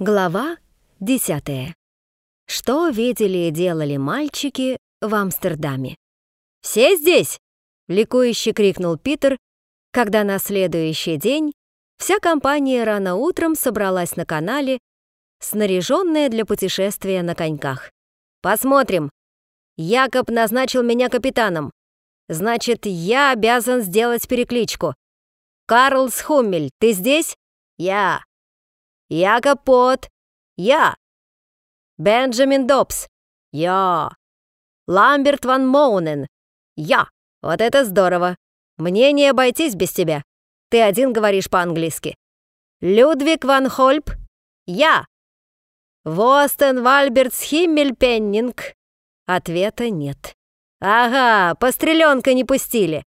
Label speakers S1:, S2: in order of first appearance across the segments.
S1: Глава 10. Что видели и делали мальчики в Амстердаме? «Все здесь?» — ликующе крикнул Питер, когда на следующий день вся компания рано утром собралась на канале, снаряженная для путешествия на коньках. «Посмотрим. Якоб назначил меня капитаном. Значит, я обязан сделать перекличку. Карлс Хуммель, ты здесь? Я. Якоб Пот. Я. Бенджамин Добс. Я. Ламберт ван Моунен. Я. Вот это здорово. Мне не обойтись без тебя. Ты один говоришь по-английски. Людвиг ван Хольп. Я. Востен Вальбертс Химмельпеннинг. Ответа нет. Ага, постреленка не пустили.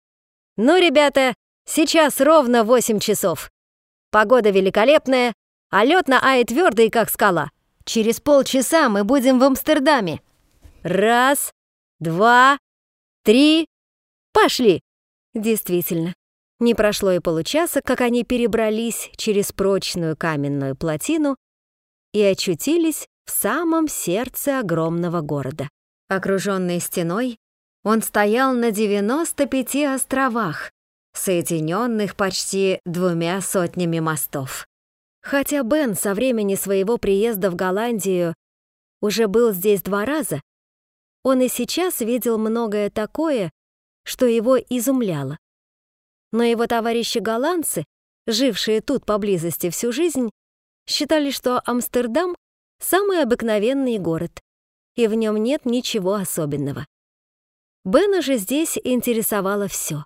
S1: Ну, ребята, сейчас ровно 8 часов. Погода великолепная, а лед на Ае твердый, как скала. Через полчаса мы будем в Амстердаме. Раз, два, три, пошли!» Действительно, не прошло и получаса, как они перебрались через прочную каменную плотину и очутились в самом сердце огромного города. Окруженный стеной, он стоял на 95 островах, соединенных почти двумя сотнями мостов. Хотя Бен со времени своего приезда в Голландию уже был здесь два раза, он и сейчас видел многое такое, что его изумляло. Но его товарищи-голландцы, жившие тут поблизости всю жизнь, считали, что Амстердам — самый обыкновенный город, и в нем нет ничего особенного. Бена же здесь интересовало все: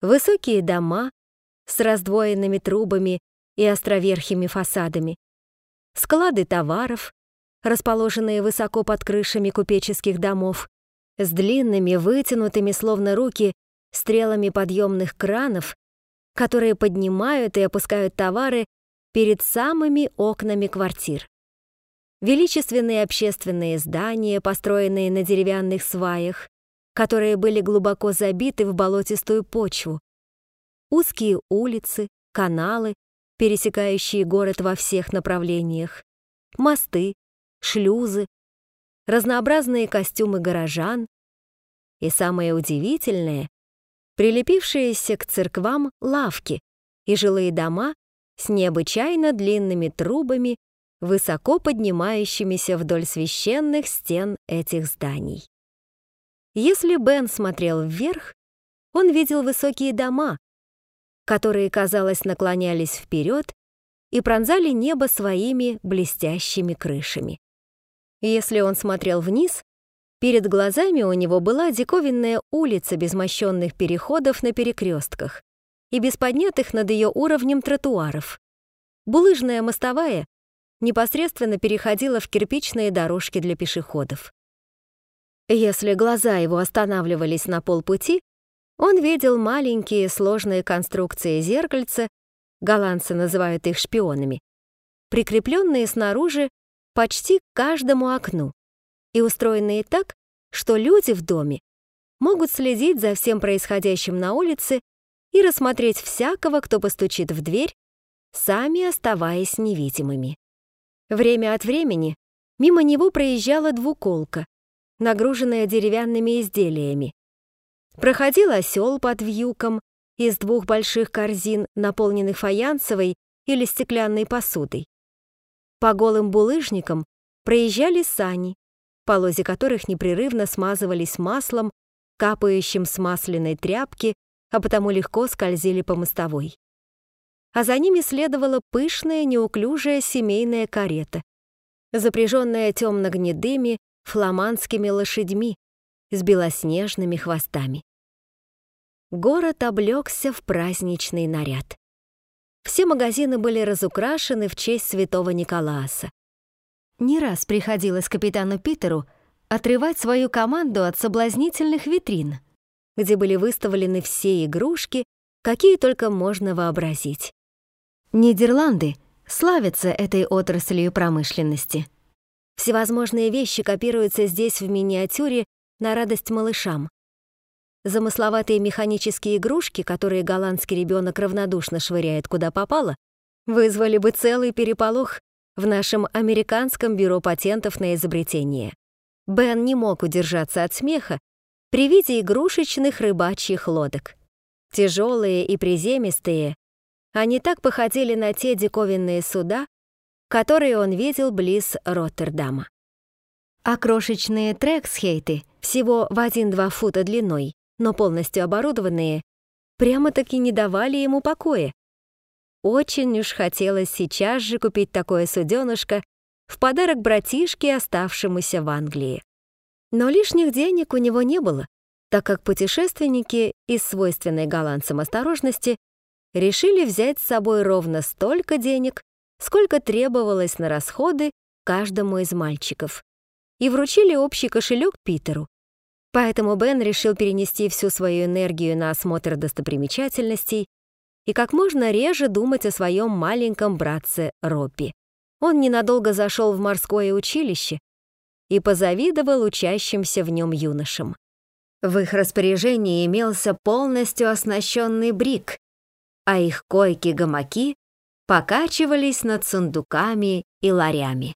S1: Высокие дома с раздвоенными трубами и островерхими фасадами, склады товаров, расположенные высоко под крышами купеческих домов, с длинными, вытянутыми, словно руки, стрелами подъемных кранов, которые поднимают и опускают товары перед самыми окнами квартир. Величественные общественные здания, построенные на деревянных сваях, которые были глубоко забиты в болотистую почву, узкие улицы, каналы, пересекающие город во всех направлениях, мосты, шлюзы, разнообразные костюмы горожан и, самое удивительное, прилепившиеся к церквам лавки и жилые дома с необычайно длинными трубами, высоко поднимающимися вдоль священных стен этих зданий. Если Бен смотрел вверх, он видел высокие дома, которые, казалось, наклонялись вперед и пронзали небо своими блестящими крышами. Если он смотрел вниз, перед глазами у него была диковинная улица без мощенных переходов на перекрестках и без поднятых над ее уровнем тротуаров. Булыжная мостовая непосредственно переходила в кирпичные дорожки для пешеходов. Если глаза его останавливались на полпути, он видел маленькие сложные конструкции зеркальца, голландцы называют их шпионами, прикрепленные снаружи почти к каждому окну и устроенные так, что люди в доме могут следить за всем происходящим на улице и рассмотреть всякого, кто постучит в дверь, сами оставаясь невидимыми. Время от времени мимо него проезжала двуколка, нагруженная деревянными изделиями, Проходил осел под вьюком из двух больших корзин, наполненных фаянсовой или стеклянной посудой. По голым булыжникам проезжали сани, полози которых непрерывно смазывались маслом, капающим с масляной тряпки, а потому легко скользили по мостовой. А за ними следовала пышная, неуклюжая семейная карета, запряженная темно-гнедыми фламандскими лошадьми с белоснежными хвостами город облегся в праздничный наряд. Все магазины были разукрашены в честь святого Николааса. Не раз приходилось капитану Питеру отрывать свою команду от соблазнительных витрин, где были выставлены все игрушки, какие только можно вообразить. Нидерланды славятся этой отраслью промышленности. Всевозможные вещи копируются здесь в миниатюре на радость малышам. Замысловатые механические игрушки, которые голландский ребенок равнодушно швыряет куда попало, вызвали бы целый переполох в нашем американском бюро патентов на изобретение. Бен не мог удержаться от смеха при виде игрушечных рыбачьих лодок. Тяжелые и приземистые, они так походили на те диковинные суда, которые он видел близ Роттердама. А крошечные трексхейты, всего в 1-2 фута длиной, но полностью оборудованные, прямо-таки не давали ему покоя. Очень уж хотелось сейчас же купить такое суденышко в подарок братишке, оставшемуся в Англии. Но лишних денег у него не было, так как путешественники из свойственной голландцам осторожности решили взять с собой ровно столько денег, сколько требовалось на расходы каждому из мальчиков, и вручили общий кошелек Питеру. Поэтому Бен решил перенести всю свою энергию на осмотр достопримечательностей и как можно реже думать о своем маленьком братце Робби. Он ненадолго зашел в морское училище и позавидовал учащимся в нем юношам. В их распоряжении имелся полностью оснащенный брик, а их койки-гамаки покачивались над сундуками и ларями.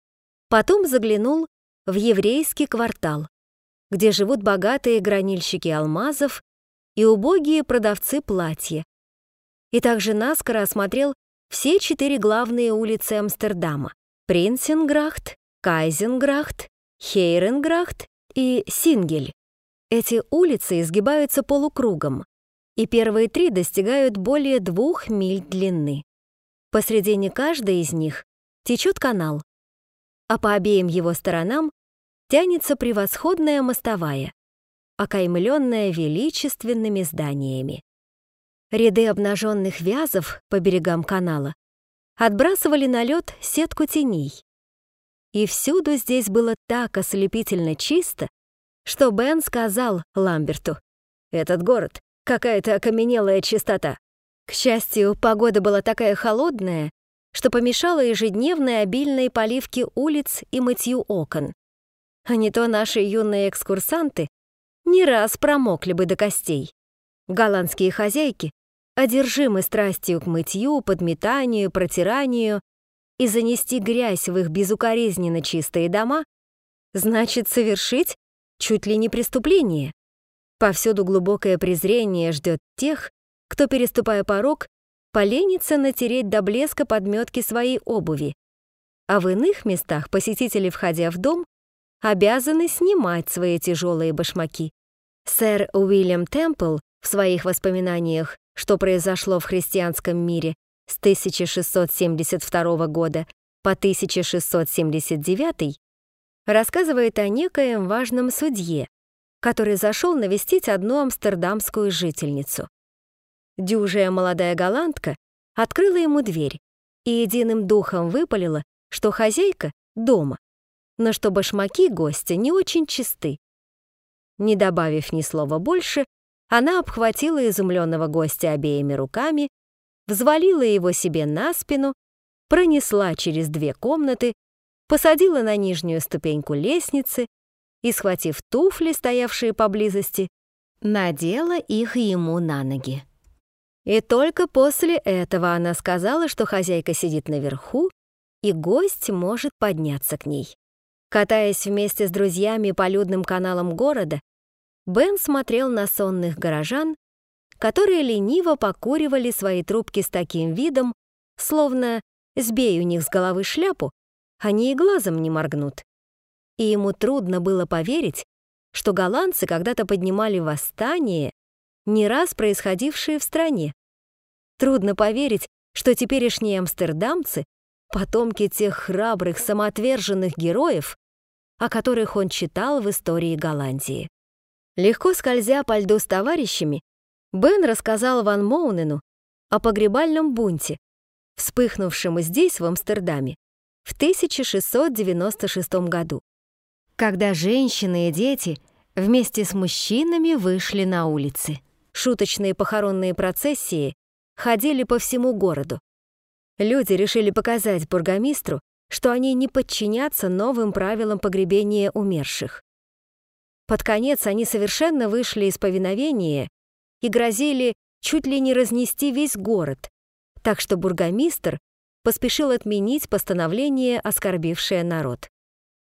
S1: Потом заглянул в еврейский квартал, где живут богатые гранильщики алмазов и убогие продавцы платья. И также наскоро осмотрел все четыре главные улицы Амстердама — Принсенграхт, Кайзенграхт, Хейренграхт и Сингель. Эти улицы изгибаются полукругом, и первые три достигают более двух миль длины. Посредине каждой из них течет канал, а по обеим его сторонам тянется превосходная мостовая, окаймленная величественными зданиями. Ряды обнаженных вязов по берегам канала отбрасывали на лед сетку теней. И всюду здесь было так ослепительно чисто, что Бен сказал Ламберту, «Этот город — какая-то окаменелая чистота». К счастью, погода была такая холодная, что помешала ежедневной обильной поливке улиц и мытью окон. А не то наши юные экскурсанты не раз промокли бы до костей. Голландские хозяйки одержимы страстью к мытью, подметанию, протиранию, и занести грязь в их безукоризненно чистые дома значит совершить чуть ли не преступление. Повсюду глубокое презрение ждет тех, кто, переступая порог, поленится натереть до блеска подметки своей обуви. А в иных местах посетители, входя в дом, обязаны снимать свои тяжелые башмаки. Сэр Уильям Темпл в своих воспоминаниях, что произошло в христианском мире с 1672 года по 1679, рассказывает о некоем важном судье, который зашел навестить одну амстердамскую жительницу. Дюжая молодая голландка открыла ему дверь и единым духом выпалила, что хозяйка дома, но что башмаки гостя не очень чисты. Не добавив ни слова больше, она обхватила изумленного гостя обеими руками, взвалила его себе на спину, пронесла через две комнаты посадила на нижнюю ступеньку лестницы и, схватив туфли, стоявшие поблизости, надела их ему на ноги. И только после этого она сказала, что хозяйка сидит наверху, и гость может подняться к ней. Катаясь вместе с друзьями по людным каналам города, Бен смотрел на сонных горожан, которые лениво покуривали свои трубки с таким видом, словно сбей у них с головы шляпу, они и глазом не моргнут. И ему трудно было поверить, что голландцы когда-то поднимали восстание, не раз происходившее в стране. Трудно поверить, что теперешние амстердамцы — потомки тех храбрых, самоотверженных героев, о которых он читал в истории Голландии. Легко скользя по льду с товарищами, Бен рассказал Ван Моунену о погребальном бунте, вспыхнувшем здесь, в Амстердаме, в 1696 году, когда женщины и дети вместе с мужчинами вышли на улицы. Шуточные похоронные процессии ходили по всему городу. Люди решили показать бургомистру, что они не подчинятся новым правилам погребения умерших. Под конец они совершенно вышли из повиновения и грозили чуть ли не разнести весь город, так что бургомистр поспешил отменить постановление, оскорбившее народ.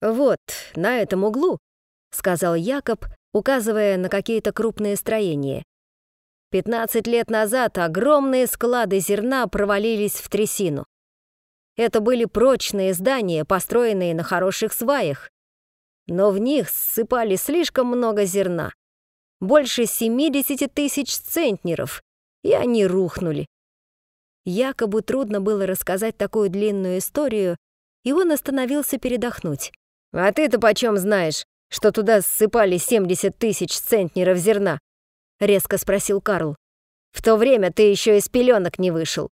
S1: «Вот, на этом углу», — сказал Якоб, указывая на какие-то крупные строения. «15 лет назад огромные склады зерна провалились в трясину. Это были прочные здания, построенные на хороших сваях, но в них ссыпали слишком много зерна. Больше 70 тысяч центнеров, и они рухнули. Якобы трудно было рассказать такую длинную историю, и он остановился передохнуть. «А ты-то почем знаешь, что туда ссыпали 70 тысяч центнеров зерна?» — резко спросил Карл. «В то время ты еще из пеленок не вышел».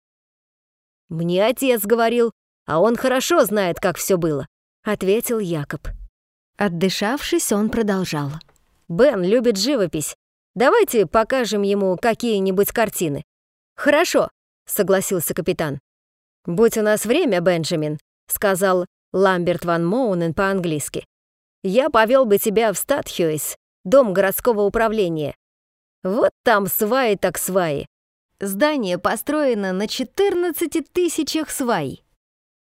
S1: «Мне отец говорил, а он хорошо знает, как все было», — ответил Якоб. Отдышавшись, он продолжал. «Бен любит живопись. Давайте покажем ему какие-нибудь картины». «Хорошо», — согласился капитан. «Будь у нас время, Бенджамин», — сказал Ламберт ван Моунен по-английски. «Я повел бы тебя в Статхюйс, дом городского управления. Вот там сваи так сваи. Здание построено на 14 тысячах свай,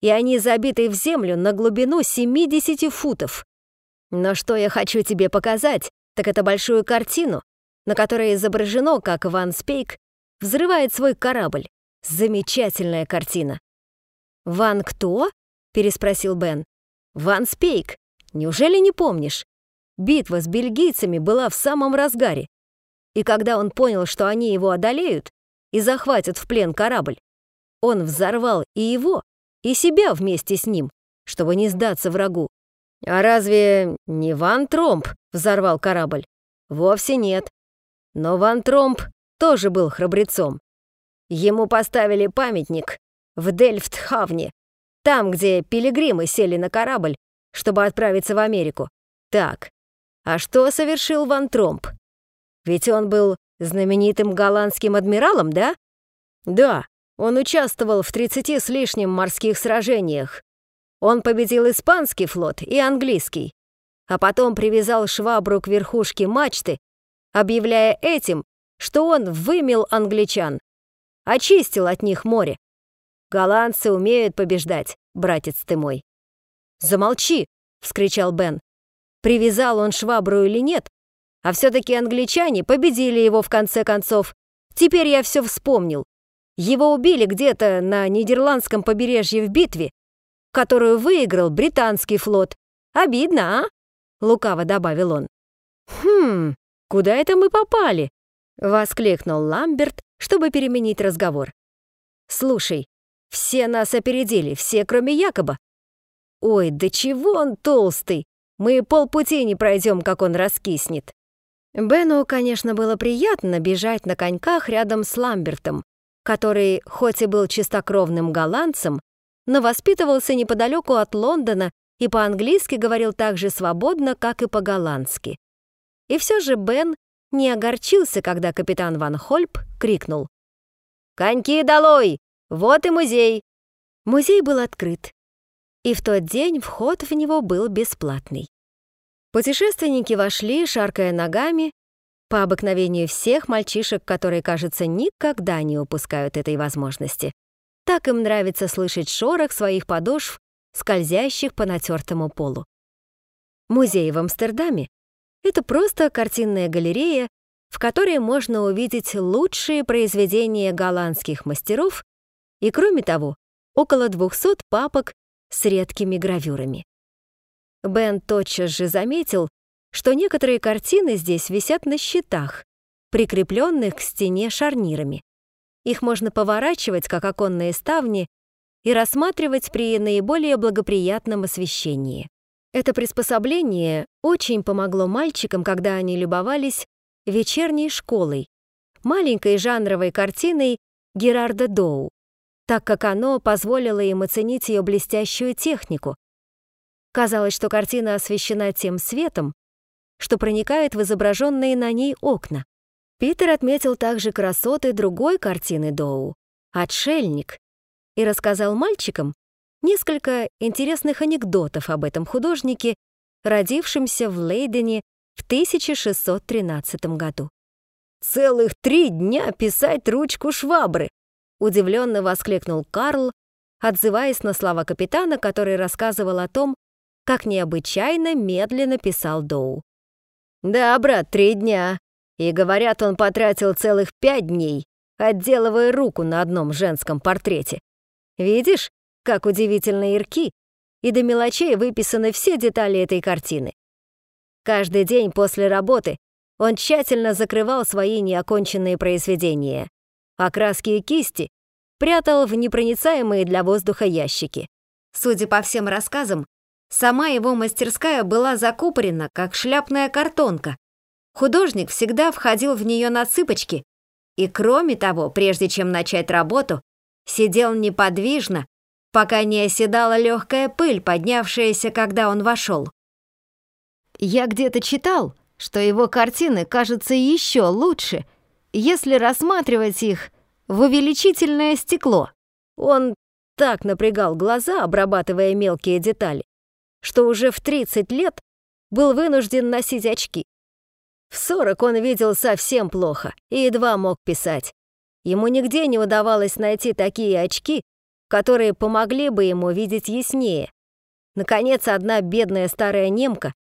S1: и они забиты в землю на глубину 70 футов. Но что я хочу тебе показать, так это большую картину, на которой изображено, как Ван Спейк взрывает свой корабль. Замечательная картина. «Ван кто?» — переспросил Бен. «Ван Спейк. Неужели не помнишь? Битва с бельгийцами была в самом разгаре. И когда он понял, что они его одолеют и захватят в плен корабль, он взорвал и его, и себя вместе с ним, чтобы не сдаться врагу. А разве не Ван Тромп взорвал корабль? Вовсе нет. Но Ван Тромп тоже был храбрецом. Ему поставили памятник в Дельфт-Хавне, там, где пилигримы сели на корабль, чтобы отправиться в Америку. Так, а что совершил Ван Тромп? Ведь он был знаменитым голландским адмиралом, да? Да, он участвовал в 30 с лишним морских сражениях, он победил испанский флот и английский, а потом привязал швабру к верхушке мачты, объявляя этим, что он вымел англичан, очистил от них море. Голландцы умеют побеждать, братец ты мой. «Замолчи!» — вскричал Бен. Привязал он швабру или нет, а все-таки англичане победили его в конце концов. Теперь я все вспомнил. Его убили где-то на нидерландском побережье в битве, которую выиграл британский флот. Обидно, а?» — лукаво добавил он. «Хм, куда это мы попали?» — воскликнул Ламберт, чтобы переменить разговор. «Слушай, все нас опередили, все, кроме Якоба. Ой, да чего он толстый! Мы полпути не пройдем, как он раскиснет». Бену, конечно, было приятно бежать на коньках рядом с Ламбертом, который, хоть и был чистокровным голландцем, но воспитывался неподалеку от Лондона и по-английски говорил так же свободно, как и по-голландски. И все же Бен не огорчился, когда капитан Ван Хольп крикнул. «Коньки долой! Вот и музей!» Музей был открыт, и в тот день вход в него был бесплатный. Путешественники вошли, шаркая ногами, по обыкновению всех мальчишек, которые, кажется, никогда не упускают этой возможности. Так им нравится слышать шорох своих подошв, скользящих по натертому полу. Музей в Амстердаме — это просто картинная галерея, в которой можно увидеть лучшие произведения голландских мастеров и, кроме того, около 200 папок с редкими гравюрами. Бен тотчас же заметил, что некоторые картины здесь висят на щитах, прикрепленных к стене шарнирами. Их можно поворачивать, как оконные ставни, и рассматривать при наиболее благоприятном освещении. Это приспособление очень помогло мальчикам, когда они любовались вечерней школой, маленькой жанровой картиной Герарда Доу, так как оно позволило им оценить ее блестящую технику. Казалось, что картина освещена тем светом, что проникает в изображенные на ней окна. Питер отметил также красоты другой картины Доу «Отшельник» и рассказал мальчикам несколько интересных анекдотов об этом художнике, родившемся в Лейдене в 1613 году. «Целых три дня писать ручку швабры!» — удивленно воскликнул Карл, отзываясь на слова капитана, который рассказывал о том, как необычайно медленно писал Доу. «Да, брат, три дня. И, говорят, он потратил целых пять дней, отделывая руку на одном женском портрете. Видишь, как удивительно ирки, и до мелочей выписаны все детали этой картины. Каждый день после работы он тщательно закрывал свои неоконченные произведения, а краски и кисти прятал в непроницаемые для воздуха ящики. Судя по всем рассказам, сама его мастерская была закупорена, как шляпная картонка. Художник всегда входил в нее на цыпочки и, кроме того, прежде чем начать работу, сидел неподвижно, пока не оседала легкая пыль, поднявшаяся, когда он вошел. Я где-то читал, что его картины кажутся еще лучше, если рассматривать их в увеличительное стекло. Он так напрягал глаза, обрабатывая мелкие детали, что уже в 30 лет был вынужден носить очки. В 40 он видел совсем плохо и едва мог писать. Ему нигде не удавалось найти такие очки, которые помогли бы ему видеть яснее. Наконец, одна бедная старая немка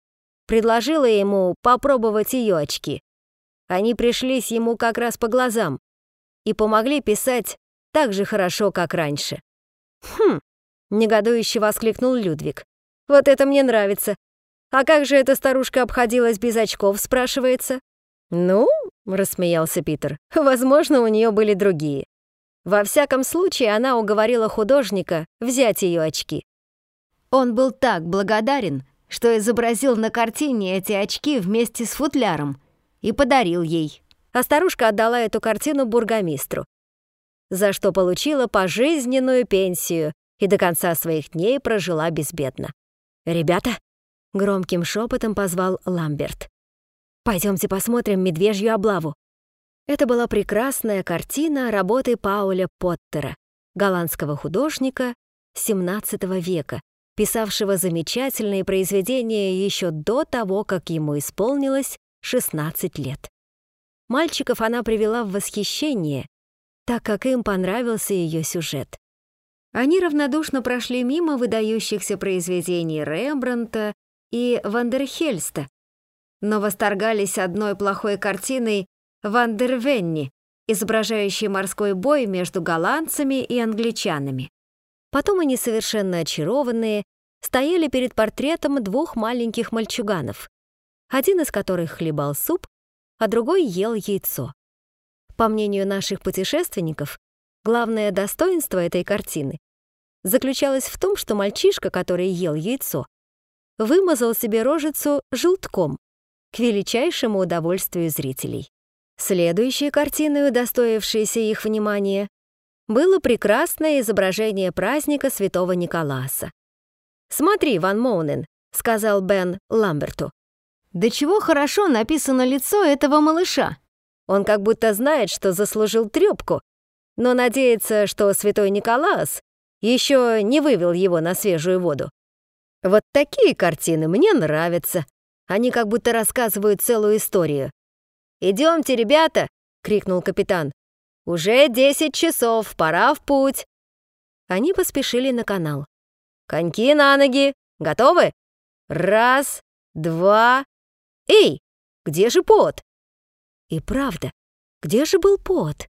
S1: предложила ему попробовать ее очки. Они пришлись ему как раз по глазам, и помогли писать так же хорошо, как раньше. «Хм!» — негодующе воскликнул Людвиг. «Вот это мне нравится. А как же эта старушка обходилась без очков?» — спрашивается. «Ну?» — рассмеялся Питер. «Возможно, у нее были другие. Во всяком случае, она уговорила художника взять ее очки. Он был так благодарен, что изобразил на картине эти очки вместе с футляром и подарил ей а старушка отдала эту картину бургомистру, за что получила пожизненную пенсию и до конца своих дней прожила безбедно. «Ребята!» — громким шепотом позвал Ламберт. «Пойдемте посмотрим медвежью облаву». Это была прекрасная картина работы Пауля Поттера, голландского художника XVII века, писавшего замечательные произведения еще до того, как ему исполнилось 16 лет. Мальчиков она привела в восхищение, так как им понравился ее сюжет. Они равнодушно прошли мимо выдающихся произведений Рембрандта и Вандерхельста, но восторгались одной плохой картиной Вандервенни, изображающей морской бой между голландцами и англичанами. Потом они, совершенно очарованные, стояли перед портретом двух маленьких мальчуганов, один из которых хлебал суп, а другой ел яйцо. По мнению наших путешественников, главное достоинство этой картины заключалось в том, что мальчишка, который ел яйцо, вымазал себе рожицу желтком к величайшему удовольствию зрителей. Следующей картиной, удостоившейся их внимания, было прекрасное изображение праздника Святого Николаса. «Смотри, Ван Моунен», — сказал Бен Ламберту, да чего хорошо написано лицо этого малыша. Он как будто знает, что заслужил трёпку, но надеется, что святой Николас еще не вывел его на свежую воду. Вот такие картины мне нравятся. Они как будто рассказывают целую историю. «Идемте, ребята!» — крикнул капитан. «Уже десять часов, пора в путь!» Они поспешили на канал. «Коньки на ноги! Готовы? Раз, два, «Эй, где же пот?» И правда, где же был пот?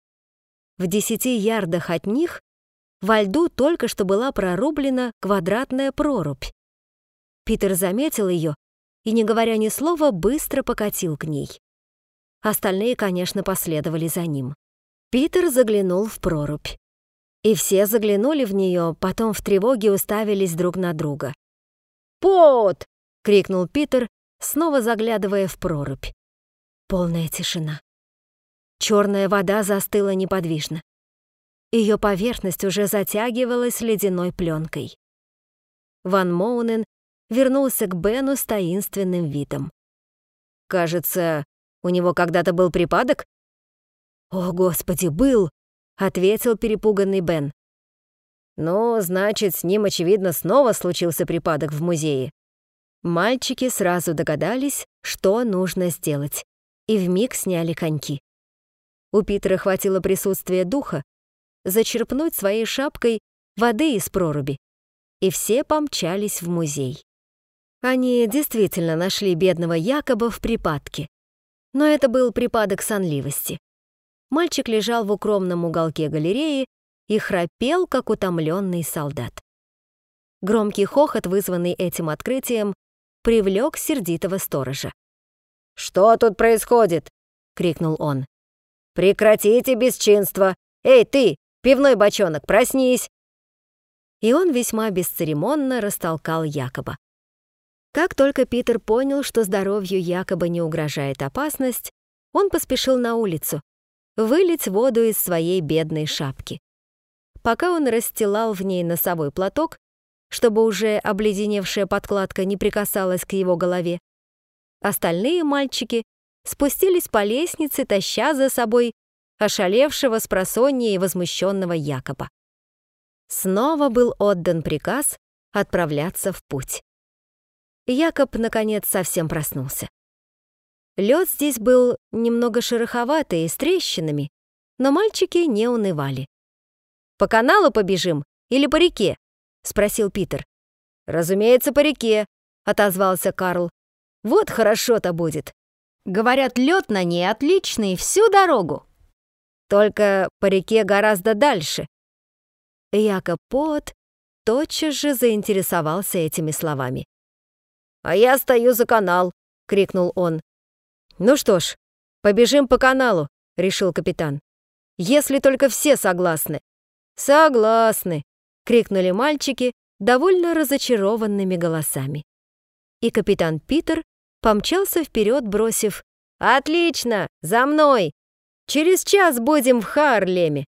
S1: В десяти ярдах от них во льду только что была прорублена квадратная прорубь. Питер заметил ее и, не говоря ни слова, быстро покатил к ней. Остальные, конечно, последовали за ним. Питер заглянул в прорубь. И все заглянули в нее, потом в тревоге уставились друг на друга. «Пот!» — крикнул Питер снова заглядывая в прорубь. Полная тишина. Черная вода застыла неподвижно. Ее поверхность уже затягивалась ледяной пленкой. Ван Моунен вернулся к Бену с таинственным видом. «Кажется, у него когда-то был припадок?» «О, Господи, был!» — ответил перепуганный Бен. «Ну, значит, с ним, очевидно, снова случился припадок в музее. Мальчики сразу догадались, что нужно сделать, и вмиг сняли коньки. У Питера хватило присутствия духа зачерпнуть своей шапкой воды из проруби, и все помчались в музей. Они действительно нашли бедного Якоба в припадке. Но это был припадок сонливости. Мальчик лежал в укромном уголке галереи и храпел, как утомленный солдат. Громкий хохот, вызванный этим открытием, привлек сердитого сторожа.
S2: «Что тут происходит?» — крикнул он. «Прекратите бесчинство! Эй, ты, пивной бочонок, проснись!»
S1: И он весьма бесцеремонно растолкал Якоба. Как только Питер понял, что здоровью Якоба не угрожает опасность, он поспешил на улицу, вылить воду из своей бедной шапки. Пока он расстилал в ней носовой платок, чтобы уже обледеневшая подкладка не прикасалась к его голове, остальные мальчики спустились по лестнице, таща за собой ошалевшего с просонья и возмущенного Якоба. Снова был отдан приказ отправляться в путь. Якоб, наконец, совсем проснулся. Лед здесь был немного шероховатый и с трещинами, но мальчики не унывали. «По каналу побежим или по реке?» — спросил Питер.
S2: «Разумеется, по реке», —
S1: отозвался Карл.
S2: «Вот хорошо-то будет.
S1: Говорят, лед на ней отличный всю дорогу. Только по реке гораздо дальше». Якоб Пот тотчас же заинтересовался этими словами.
S2: «А я стою за канал!» — крикнул он.
S1: «Ну что ж, побежим по каналу», — решил капитан. «Если только все согласны».
S2: «Согласны», —
S1: крикнули мальчики довольно разочарованными голосами. И капитан Питер помчался вперед, бросив «Отлично! За мной! Через час будем в Харлеме!»